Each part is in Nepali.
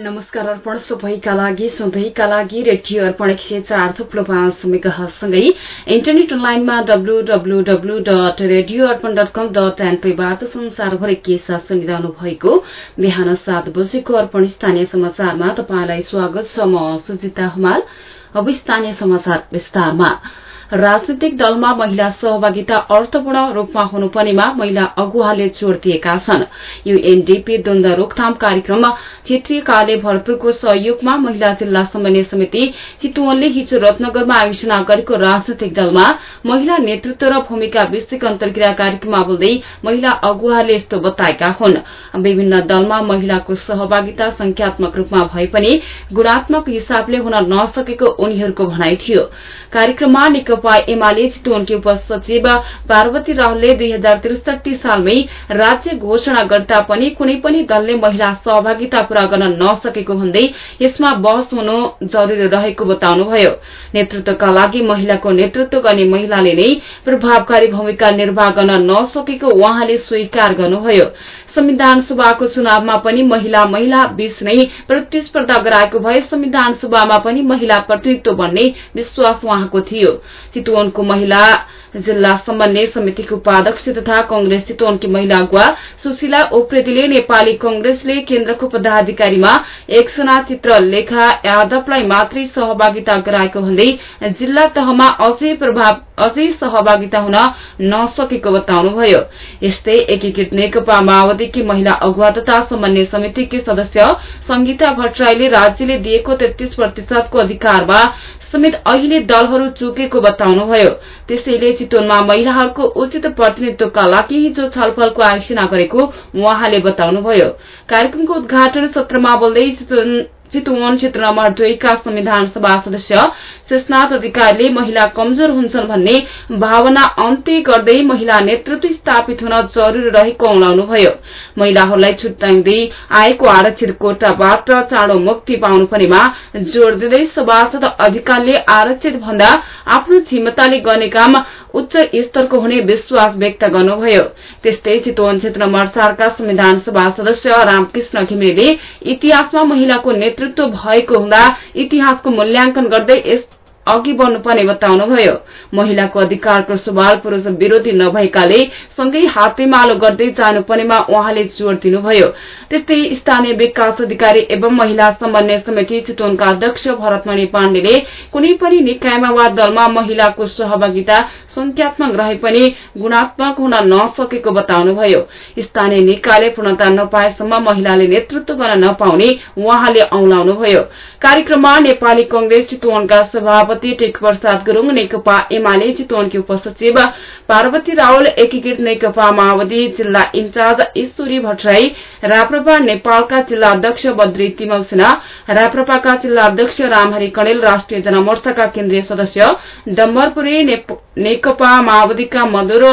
नमस्कार अर्पण सबैका लागि सधैँका लागि रेडियो अर्पण एक सय चार थुप्लो पाँच मेगासँगै इन्टरनेट अनलाइनमा डब्लूडब्लूडब्लू dot radio Arpan dot com dot एनपीबाट संसारभरि के साथ सुनिरहनु भएको बिहान सात बजेको अर्पण स्थानीय समाचारमा तपाईँलाई स्वागत छ म सुजिता हमाल। अब स्थानीय समाचार विस्तारमा। राजनैतिक दलमा महिला सहभागिता अर्थपूर्ण रूपमा हुनुपर्नेमा महिला अगुवाले जोड़ दिएका छन्। यूएनडीपी द्वन्द रोकथाम कार्यक्रम क्षेत्रीय कार्य भरतपुरको सहयोगमा महिला जिल्ला समन्वय समिति चितवनले हिजो रत्नगरमा आयोजना गरेको राजनैतिक दलमा महिला नेतृत्व र भूमिका विषयक अन्तर्क्रिया कार्यक्रममा बोल्दै महिला अगुवाले यस्तो बताएका हुन्। विभिन्न दलमा महिलाको सहभागिता संख्यात्मक रूपमा भए पनि गुणात्मक हिसाबले हुन नसकेको उनीहरूको भनाइ थियो। कार्यक्रममा एमाले चितवनकी उपसचिव पार्वती राहुलले दुई हजार त्रिसठी सालमै राज्य घोषणा गर्दा पनि कुनै पनि दलले महिला सहभागिता पूरा गर्न नसकेको भन्दै यसमा बहस हुनु जरूरी रहेको बताउनुभयो। नेतृत्वका लागि महिलाको नेतृत्व गर्ने महिलाले नै प्रभावकारी भूमिका निर्वाह गर्न नसकेको उहाँले स्वीकार गर्नुभयो। संविधान सभाको चुनावमा पनि महिला महिला बीच नै प्रतिस्पर्धा गराएको भए संविधान सभामा पनि महिला प्रतिनिधित्व बन्ने विश्वास उहाँको थियो। चितवनको महिला जिल्ला समन्वय समितिको उपाध्यक्ष तथा कंग्रेस चितवनकी महिला अगुवा सुशीला उप्रेतीले नेपाली कंग्रेसले केन्द्रको पदाधिकारीमा एकजना चित्रलेखा यादवलाई मात्रै सहभागिता गराएको भन्दै जिल्ला तहमा अझै प्रभाव अझै सहभागिता हुन नसकेको बताउनुभयो। यस्तै एकीकृत नेकपा माओवादीकी महिला अगुवा तथा समन्वय समितिकी सदस्य संगीता भट्टराईले राज्यले दिएको तेत्तीस प्रतिशतको अधिकारमा समेत अहिले दलहरू चुकेको बताउनुभयो। त्यसैले चितवनमा महिलाहरूको उचित प्रतिनिधित्वका लागि हिजो छलफलको आयोजना गरेको उहाँले बताउनुभयो। कार्यक्रमको उद्घाटन सत्रमा बोल्दै चितवन क्षेत्र नम्बर दुईका संविधान सभा सदस्य। शेषनाथ अधिकारीले महिला कमजोर हुन्छन् भन्ने भावना अन्त्य गर्दै महिला नेतृत्व स्थापित हुन जरूरी रहेको औलाउनुभयो महिलाहरूलाई छुट्याउँदै आएको आरक्षित कोटाबाट चाँडो मुक्ति पाउनुपर्नेमा जोड़ दिँदै सभासद अधिकारीले आरक्षित भन्दा आफ्नो क्षमताले गर्ने काम उच्च स्तरको हुने विश्वास व्यक्त गर्नुभयो। त्यस्तै चितवन क्षेत्र नम्बर चारका संविधान सभा सदस्य रामकृष्ण घिमिरेले इतिहासमा महिलाको नेतृत्व भएको हुँदा इतिहासको मूल्याङ्कन गर्दै अघि बढ्नुपर्ने बताउनुभयो। महिलाको अधिकारको सवाल पुरूष विरोधी नभएकाले सँगै हातेमालो गर्दै जानुपर्नेमा उहाँले जोड़ दिनुभयो। त्यस्तै स्थानीय विकास अधिकारी एवं महिला समन्वय समिति चितवनका अध्यक्ष भरतमणि पाण्डेले कुनै पनि निकायमा वा दलमा महिलाको सहभागिता संख्यात्मक रहे पनि गुणात्मक हुन नसकेको बताउनुभयो। स्थानीय निकायले पूर्णता नपाएसम्म महिलाले नेतृत्व गर्न नपाउने उहाँले औलाउनुभयो। कार्यक्रममा नेपाली कंग्रेस चितवनका सभापति टेक प्रसाद गुरूङ नेकपा एमाले चितवनकी उपसचिव पार्वती रावल एकीकृत नेकपा माओवादी जिल्ला इन्चार्ज ईश्वरी भट्टराई राप्रपा नेपालका जिल्ला अध्यक्ष बद्री तिमल सिन्हा राप्रपाका जिल्ला अध्यक्ष रामहरि कणेल राष्ट्रिय जनमोर्चाका केन्द्रीय सदस्य डम्बरपुरे नेकपा माओवादीका मधुर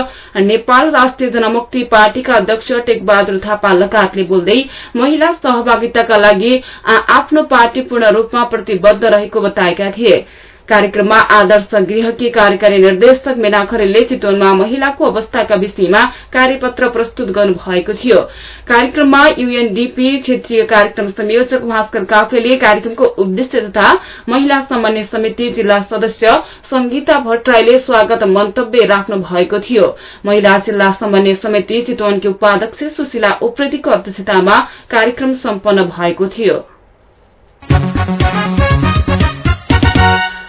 नेपाल राष्ट्रिय जनमुक्ति पार्टीका अध्यक्ष टेकबहादुर थापा लगायतले बोल्दै महिला सहभागिताका लागि आफ्नो पार्टी पूर्ण रूपमा प्रतिबद्ध रहेको बताएका थिए। कार्यक्रममा आदर्श गृहकी कार्यकारी निर्देशक मेना खरेलले चितवनमा महिलाको अवस्थाका विषयमा कार्यपत्र प्रस्तुत गर्नुभएको थियो। कार्यक्रममा यूएनडीपी क्षेत्रीय कार्यक्रम संयोजक भास्कर काफ्लेले कार्यक्रमको उद्देश्य तथा महिला समन्वय समिति जिल्ला सदस्य संगीता भट्टराईले स्वागत मन्तव्य राख्नु भएको थियो। महिला जिल्ला समन्वय समिति चितवनकी उपाध्यक्ष सुशीला उप्रेतीको अध्यक्षतामा कार्यक्रम सम्पन्न भएको थियो।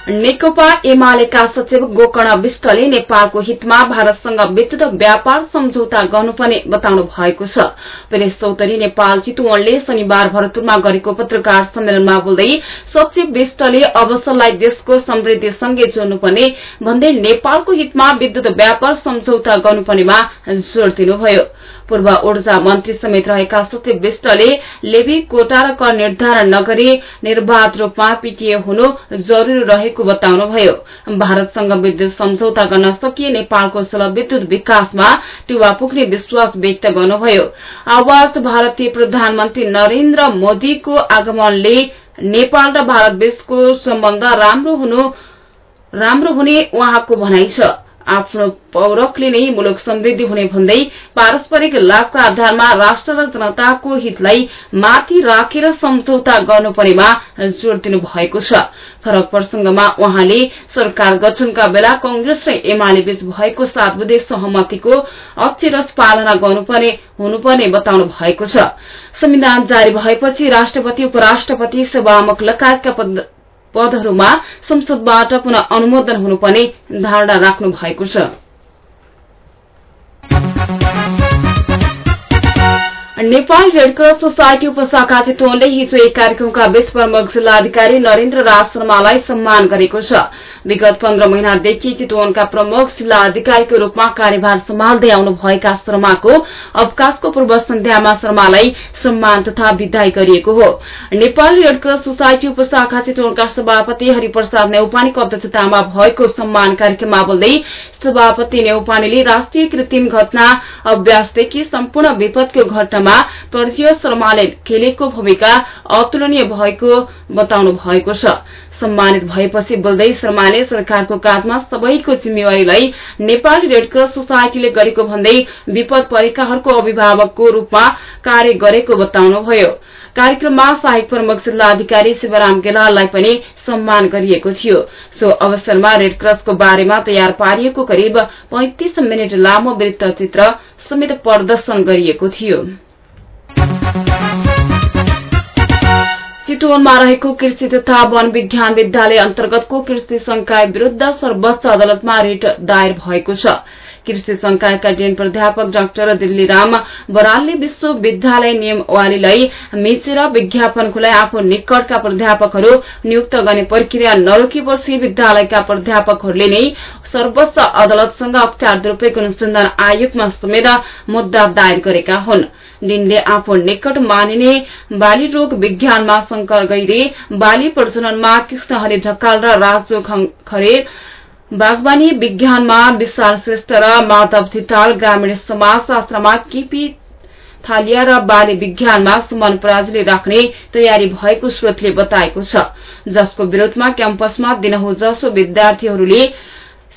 नेकपा एमालेका सचिव गोकर्ण विष्टले नेपालको हितमा भारतसँग विद्युत व्यापार सम्झौता गर्नुपर्ने बताउनु भएको छ। प्रेस चौधरी नेपाल चितवनले शनिबार भरतपुरमा गरेको पत्रकार सम्मेलनमा बोल्दै सचिव विष्टले अवसरलाई देशको समृद्धिसँगै जोड्नुपर्ने भन्दै नेपालको हितमा विद्युत व्यापार सम्झौता गर्नुपर्नेमा जोड़ दिनुभयो। पूर्व ऊर्जा मन्त्री समेत रहेका सचिव विष्टले लेबी कोटा र कर निर्धारण नगरी निर्वाध रूपमा पीटीए हुनु जरूरी रहेको बताउनुभयो। भारतसँग विद्युत सम्झौता गर्न सकिए नेपालको जलविद्युत विकासमा टुवा पुग्ने विश्वास व्यक्त गर्नुभयो। आवाज भारतीय प्रधानमन्त्री नरेन्द्र मोदीको आगमनले नेपाल र भारत बीचको सम्बन्ध राम्रो हुने उहाँको भनाइ छ। आफ्नो पौरखले नै मुलुक समृद्धि हुने भन्दै पारस्परिक लाभका आधारमा राष्ट्र र जनताको हितलाई माथि राखेर सम्झौता गर्नुपर्नेमा जोड़ दिनु भएको छ। फरक प्रसंगमा उहाँले सरकार गठनका बेला कंग्रेस र एमाले बीच भएको सात बुधे सहमतिको अक्षरज पालना गर्नुपर्ने हुनुपर्ने बताउनु भएको छ। संविधान जारी भएपछि राष्ट्रपति उपराष्ट्रपति सभामुख लगायतका पदहरूमा संसदबाट पुनः अनुमोदन हुनुपर्ने धारणा राख्नु भएको छ। नेपाल रेडक्रस सोसाइटी उपशाखा चितवनले हिजो एक कार्यक्रमका बीच प्रमुख जिल्लाधिकारी नरेन्द्र राज शर्मालाई सम्मान गरेको छ विगत पन्ध्र महिनादेखि चितवनका प्रमुख जिल्ला अधिकारीको रूपमा कार्यभार सम्हाल्दै आउनुभएका शर्माको अवकाशको पूर्व सन्ध्यामा शर्मालाई सम्मान तथा विदाई गरिएको हो नेपाल रेडक्रस सोसाइटी उपशाखा चितवनका सभापति हरिप्रसाद नेउपानीको अध्यक्षतामा भएको सम्मान कार्यक्रममा बोल्दै सभापति नेउपानीले राष्ट्रिय कृत्रिम घटना अभ्यासदेखि सम्पूर्ण विपदको पर्जिय शर्माले खेलेको भूमिका अतुलनीय भएको बताउनु भएको छ। सम्मानित भएपछि बोल्दै शर्माले सरकारको काँधमा सबैको जिम्मेवारीलाई नेपाली रेडक्रस सोसाइटीले गरेको भन्दै विपद परेकाहरूको अभिभावकको रूपमा कार्य गरेको बताउनुभयो। कार्यक्रममा सहायक प्रमुख जिल्ला अधिकारी शिवराम गेलाललाई पनि सम्मान गरिएको थियो। सो अवसरमा रेडक्रसको बारेमा तयार पारिएको करिब पैंतिस मिनट लामो वृत्तचित्र समेत प्रदर्शन गरिएको थियो। चितवनमा रहेको कृषि तथा वन विज्ञान विद्यालय अन्तर्गतको कृषि संकाय विरूद्ध सर्वोच्च अदालतमा रिट दायर भएको छ। कृषि संकायका डेन प्राध्यापक डाक्टर दिल्लीराम बरालले विश्वविद्यालय नियमवालीलाई मिचेर विज्ञापन खुलाई आफू निकटका प्राध्यापकहरू नियुक्त गर्ने प्रक्रिया नरोकेपछि विद्यालयका प्राध्यापकहरूले नै सर्वोच्च अदालतसँग अख्तियार दुरूपयोग अनुसन्धान आयोगमा समेत मुद्दा दायर गरेका हुन्। लिनले आफू निकट मानिने बाली रोग विज्ञानमा शंकर गैरे बाली प्रजननमा कृष्णहरि ढकाल र राजु खरेल बागवानी विज्ञानमा विशाल श्रेष्ठ र माधव थिताल ग्रामीण समाजशास्त्रमा केपी थालिया र बाली विज्ञानमा सुमन पराजुले राख्ने तयारी भएको स्रोतले बताएको छ। जसको विरोधमा क्याम्पसमा दिनहु जसो विद्यार्थीहरूले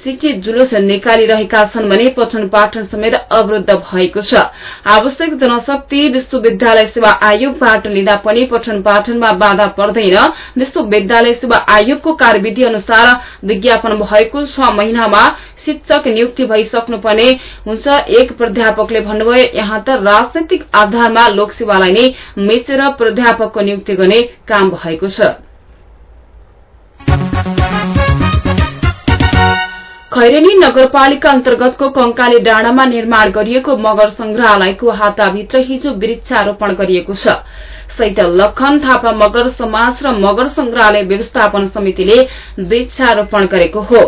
शिक्षित जुलुस निकालिरहेका छन् भने पठन पाठन समेत अवरूद्ध भएको छ। आवश्यक जनशक्ति विश्वविद्यालय सेवा आयोगबाट लिँदा पनि पठन पाठनमा बाधा पर्दैन। विश्वविद्यालय सेवा आयोगको कार्यविधि अनुसार विज्ञापन भएको छ महिनामा शिक्षक नियुक्ति भइसक्नुपर्ने हुन्छ। एक प्राध्यापकले भन्नुभयो यहाँ त राजनैतिक आधारमा लोकसेवालाई नै मेचेर प्राध्यापकको नियुक्ति गर्ने काम भएको छ। खैरेनी नगरपालिका अन्तर्गतको कंकाली डाँडामा निर्माण गरिएको मगर संग्रहालयको हाताभित्र हिजो वृक्षारोपण गरिएको छ। सहित लखन थापा मगर समाज र मगर संग्रहालय व्यवस्थापन समितिले वृक्षारोपण गरेको हो।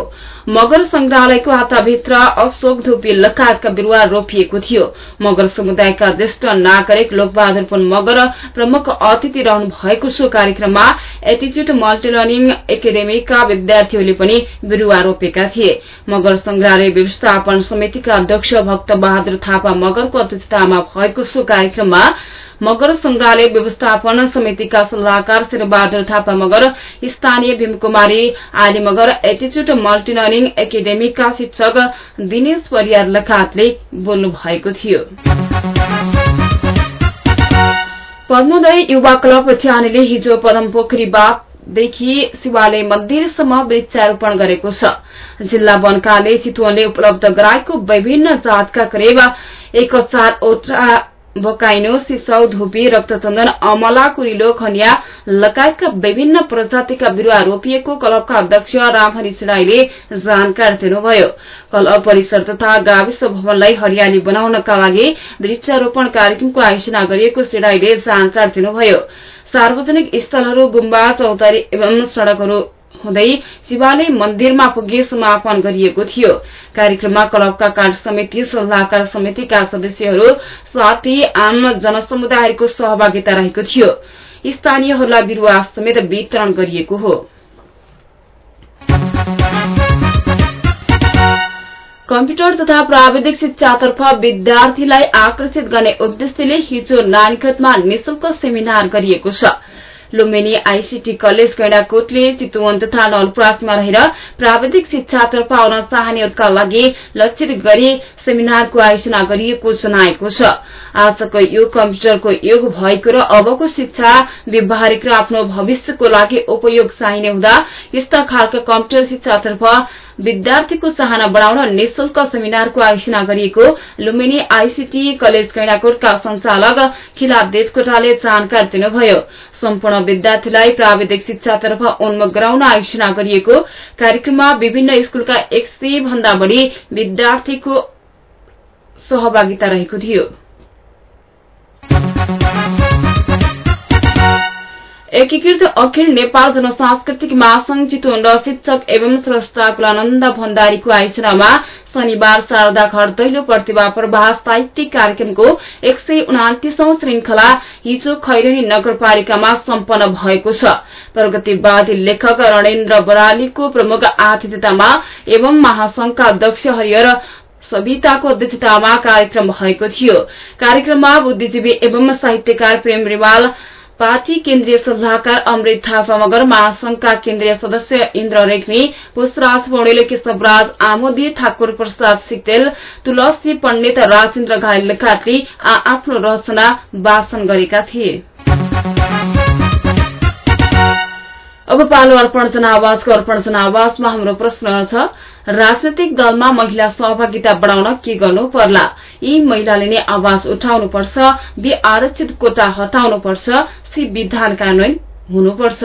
मगर संग्रहालयको हाताभित्र अशोक धुपी लगायतका बिरूवा रोपिएको थियो। मगर समुदायका ज्येष्ठ नागरिक लोकबहादुर पुन मगर प्रमुख अतिथि रहनु भएको सो कार्यक्रममा एटिच्युड मल्टिलर्निङ एकाडेमीका विद्यार्थीहरूले पनि बिरूवा रोपेका थिए। मगर संग्रहालय व्यवस्थापन समितिका अध्यक्ष भक्त बहादुर थापा मगरको अध्यक्षतामा भएको सो कार्यक्रममा मगर संग्रहालय व्यवस्थापन समितिका सल्लाहकार शेरबहादुर थापा मगर स्थानीय भीमकुमारी आली मगर एटिच्युड मल्टिलर्निङ एकाडेमीका शिक्षक दिनेश परियार लगायतले बोल्नु भएको थियो। पद्मोदय युवा क्लब च्यानीले हिजो पदमपोखरी देखि शिवालय मन्दिरसम्म वृक्षारोपण गरेको छ। जिल्ला वनकाले चितवनले उपलब्ध गराएको विभिन्न जातका करिब एक चारवटा बकाइनो सिसौ धुपी रक्तचन्दन अमला कुरिलो खनिया लगायतका विभिन्न प्रजातिका बिरूवा रोपिएको क्लबका अध्यक्ष रामहरि सिडाईले जानकारी दिनुभयो। क्लब परिसर तथा गाविस भवनलाई हरियाली बनाउनका लागि वृक्षारोपण कार्यक्रमको आयोजना गरिएको सिडाईले जानकारी दिनुभयो। सार्वजनिक स्थलहरू गुम्बा चौतारी एवं सड़कहरू हुँदै शिवालय मन्दिरमा पुगे समापन गरिएको थियो। कार्यक्रममा क्लबका कार्य समिति सल्लाहकार समितिका सदस्यहरू साथै आम जनसमुदायहरूको सहभागिता रहेको थियो। स्थानीयहरूलाई बिरूवा समेत वितरण गरिएको हो। कम्प्युटर तथा प्राविधिक शिक्षातर्फ विद्यार्थीलाई आकर्षित गर्ने उद्देश्यले हिजो नानीगतमा निशुल्क सेमिनार गरिएको छ। लुम्बिनी आईसीटी कलेज गैंडाकोटले चितवन तथा नलप्रासीमा रहेर प्राविधिक शिक्षातर्फ आउन चाहनेहरूका लागि लक्षित गरी सेमिनारको आयोजना गरिएको जनाएको छ। आजको युग कम्प्युटरको युग भएको र अबको शिक्षा व्यवहारिक र आफ्नो भविष्यको लागि उपयोग चाहिने हुँदा यस्ता खालका कम्प्युटर शिक्षातर्फ विद्यार्थीको चाहना बढ़ाउन निशुल्क सेमिनारको आयोजना गरिएको लुम्बिनी आईसीटी कलेज कैडाकोटका संचालक खिला देवकोटाले जानकारी दिनुभयो। सम्पूर्ण विद्यार्थीलाई प्राविधिक शिक्षातर्फ उन्मुख गराउन आयोजना गरिएको कार्यक्रममा विभिन्न स्कूलका एक भन्दा बढ़ी विद्यार्थीको सहभागिता रहेको थियो। एकीकृत अखिल नेपाल जनसांस्कृतिक महासंघ चितवन र शिक्षक एवं स्रष्टा कुलानन्द भण्डारीको आयोजनामा शनिबार शारदा घर दैलो प्रतिभा प्रवाह साहित्यिक कार्यक्रमको एक सय उनातिसौं श्रृंखला हिजो खैरनी नगरपालिकामा सम्पन्न भएको छ। प्रगतिवादी लेखक रणेन्द्र बरालीको प्रमुख आतिथ्यतामा एवं महासंघका अध्यक्ष हरिहर सविताको अध्यक्षतामा कार्यक्रम भएको थियो। कार्यक्रममा बुद्धिजीवी एवं साहित्यकार प्रेम रिवाल पार्टी केन्द्रीय सल्लाहकार अमृत थापा मगर महासंघका केन्द्रीय सदस्य इन्द्र रेग्मी पुष्पराज पौडेल केशवराज आमोदी ठाकुर प्रसाद सिक्तेल तुलसी पण्डित राजेन्द्र घायल लगायतले आफ्नो रचना वाचन गरेका थिए। अब पालो अर्पण जनावासको अर्पण जनावासमा हाम्रो प्रश्न छ राजनैतिक दलमा महिला सहभागिता बढ़ाउन के गर्नु पर्ला? यी महिलाले नै आवाज उठाउनुपर्छ बे आरक्षित कोटा हटाउनुपर्छ सी विधान कानून हुनुपर्छ।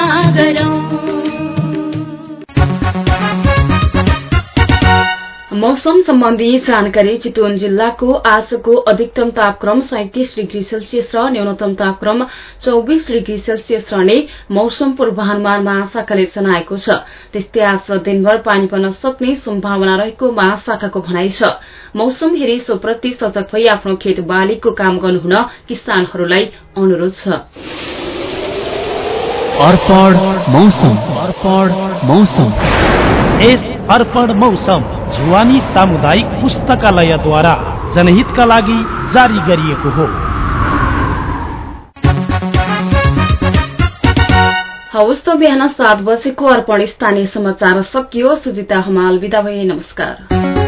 मौसम सम्बन्धी जानकारी चितवन जिल्लाको आजको अधिकतम तापक्रम सैतिस डिग्री सेल्सियस र न्यूनतम तापक्रम चौबिस डिग्री सेल्सियस रहने मौसम पूर्वानुमान महाशाखाले जनाएको छ। त्यस्तै आज दिनभर पानी पर्न सक्ने सम्भावना रहेको महाशाखाको भनाइ छ। मौसम हेरी सोप्रति सजग भई आफ्नो खेत बालीको काम गर्नुहुन किसानहरूलाई अनुरोध छ। मौसम। मौसम। जुवानी सामुदायिक पुस्तकालयद्वारा जनहितका लागि जारी गरिएको हो। हवस् त बिहान सात बजेको अर्पण स्थानीय समाचार सकियो। सुजिता हमाल विदा भए नमस्कार।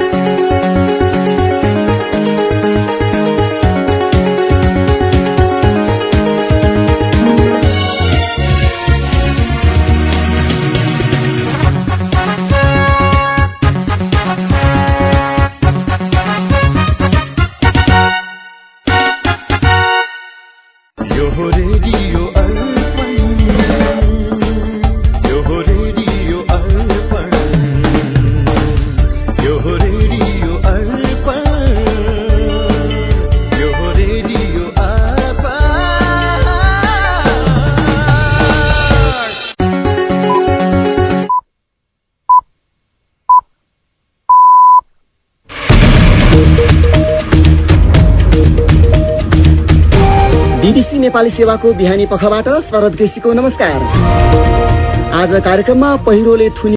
नेपाली सेवाको बिहानी पखबाट शरद केसीको नमस्कार। आज कार्यक्रममा पहिरोले थुनी